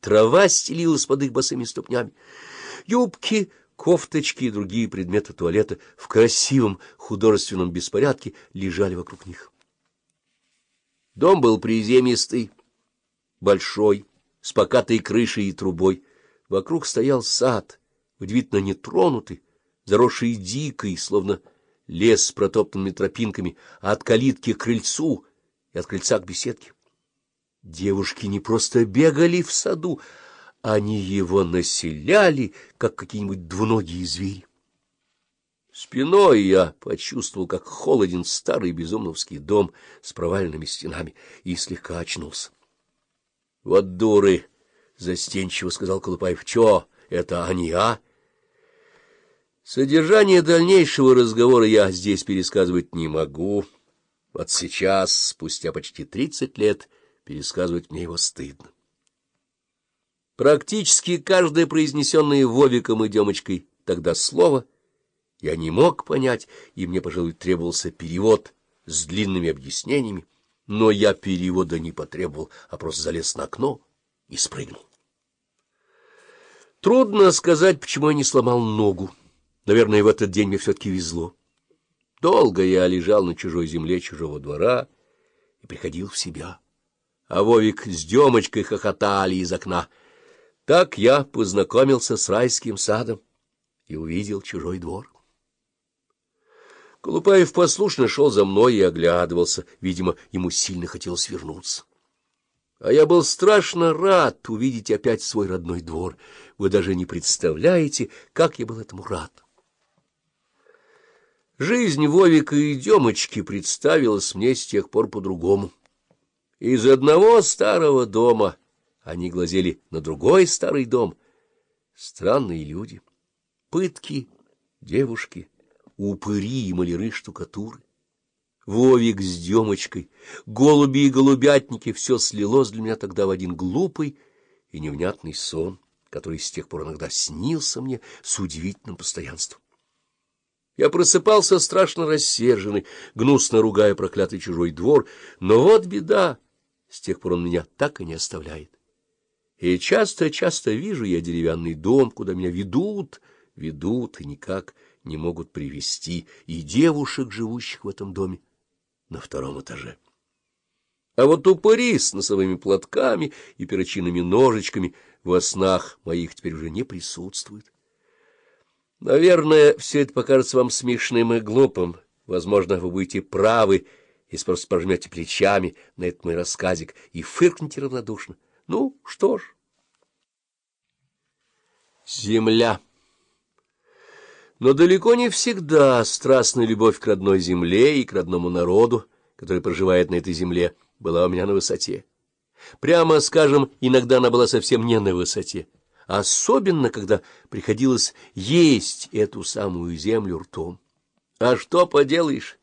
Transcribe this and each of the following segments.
трава стелилась под их босыми ступнями. Юбки, кофточки и другие предметы туалета в красивом художественном беспорядке лежали вокруг них. Дом был приземистый, большой, с покатой крышей и трубой. Вокруг стоял сад, удивительно нетронутый, заросший дикой, словно лес с протоптанными тропинками, от калитки к крыльцу и от крыльца к беседке. Девушки не просто бегали в саду, они его населяли, как какие-нибудь двуногие звери. Спиной я почувствовал, как холоден старый безумновский дом с провальными стенами, и слегка очнулся. — Вот дуры! — застенчиво сказал Колупаев. — Чё, это они, а? Содержание дальнейшего разговора я здесь пересказывать не могу. Вот сейчас, спустя почти тридцать лет, пересказывать мне его стыдно. Практически каждое произнесенное Вовиком и Демочкой тогда слово я не мог понять, и мне, пожалуй, требовался перевод с длинными объяснениями, но я перевода не потребовал, а просто залез на окно и спрыгнул. Трудно сказать, почему я не сломал ногу. Наверное, в этот день мне все-таки везло. Долго я лежал на чужой земле чужого двора и приходил в себя. А Вовик с Демочкой хохотали из окна. Так я познакомился с райским садом и увидел чужой двор. Колупаев послушно шел за мной и оглядывался. Видимо, ему сильно хотелось вернуться. А я был страшно рад увидеть опять свой родной двор. Вы даже не представляете, как я был этому рад. Жизнь Вовика и Демочки представилась мне с тех пор по-другому. Из одного старого дома они глазели на другой старый дом. Странные люди, пытки, девушки, упыри и маляры штукатуры. Вовик с Демочкой, голуби и голубятники — все слилось для меня тогда в один глупый и невнятный сон, который с тех пор иногда снился мне с удивительным постоянством. Я просыпался страшно рассерженный, гнусно ругая проклятый чужой двор, но вот беда, с тех пор он меня так и не оставляет. И часто-часто вижу я деревянный дом, куда меня ведут, ведут и никак не могут привести и девушек, живущих в этом доме, на втором этаже. А вот упыри с носовыми платками и перочинными ножичками во снах моих теперь уже не присутствуют. Наверное, все это покажется вам смешным и глупым. Возможно, вы будете правы, если просто пожмете плечами на этот мой рассказик и фыркнете равнодушно. Ну, что ж. Земля. Но далеко не всегда страстная любовь к родной земле и к родному народу, который проживает на этой земле, была у меня на высоте. Прямо скажем, иногда она была совсем не на высоте особенно когда приходилось есть эту самую землю ртом. А что поделаешь?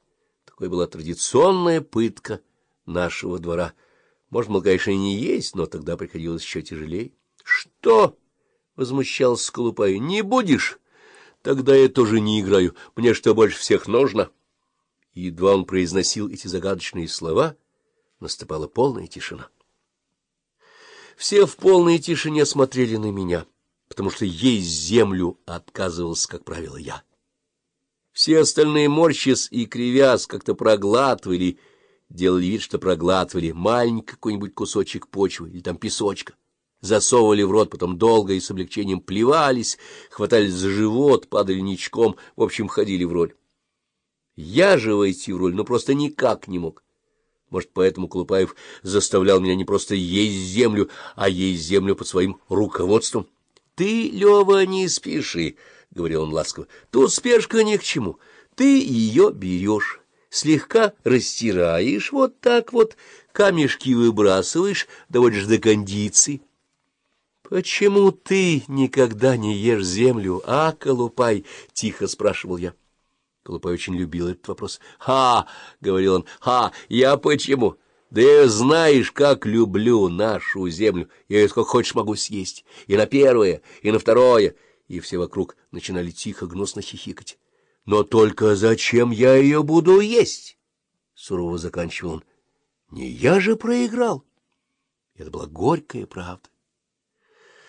Такой была традиционная пытка нашего двора. Можно было, конечно, и не есть, но тогда приходилось еще тяжелее. — Что? — возмущался Сколупай. — Не будешь? Тогда я тоже не играю. Мне что больше всех нужно? едва он произносил эти загадочные слова, наступала полная тишина. Все в полной тишине смотрели на меня, потому что есть землю отказывался, как правило, я. Все остальные морщис и кривясь как-то проглатывали, делали вид, что проглатывали маленький какой-нибудь кусочек почвы или там песочка, засовывали в рот, потом долго и с облегчением плевались, хватались за живот, падали ничком, в общем, ходили в роль. Я же войти в роль, ну, просто никак не мог. Может, поэтому Клупаев заставлял меня не просто есть землю, а есть землю под своим руководством. — Ты, Лева, не спеши, — говорил он ласково, — тут спешка ни к чему. Ты ее берешь, слегка растираешь, вот так вот, камешки выбрасываешь, доводишь до кондиции. — Почему ты никогда не ешь землю, а, Колупай? — тихо спрашивал я. Колупай очень любил этот вопрос. «Ха!» — говорил он. «Ха! Я почему? Да знаешь, как люблю нашу землю. Я ее сколько хочешь могу съесть. И на первое, и на второе». И все вокруг начинали тихо, гнусно хихикать. «Но только зачем я ее буду есть?» Сурово заканчивал он. «Не я же проиграл». Это была горькая правда.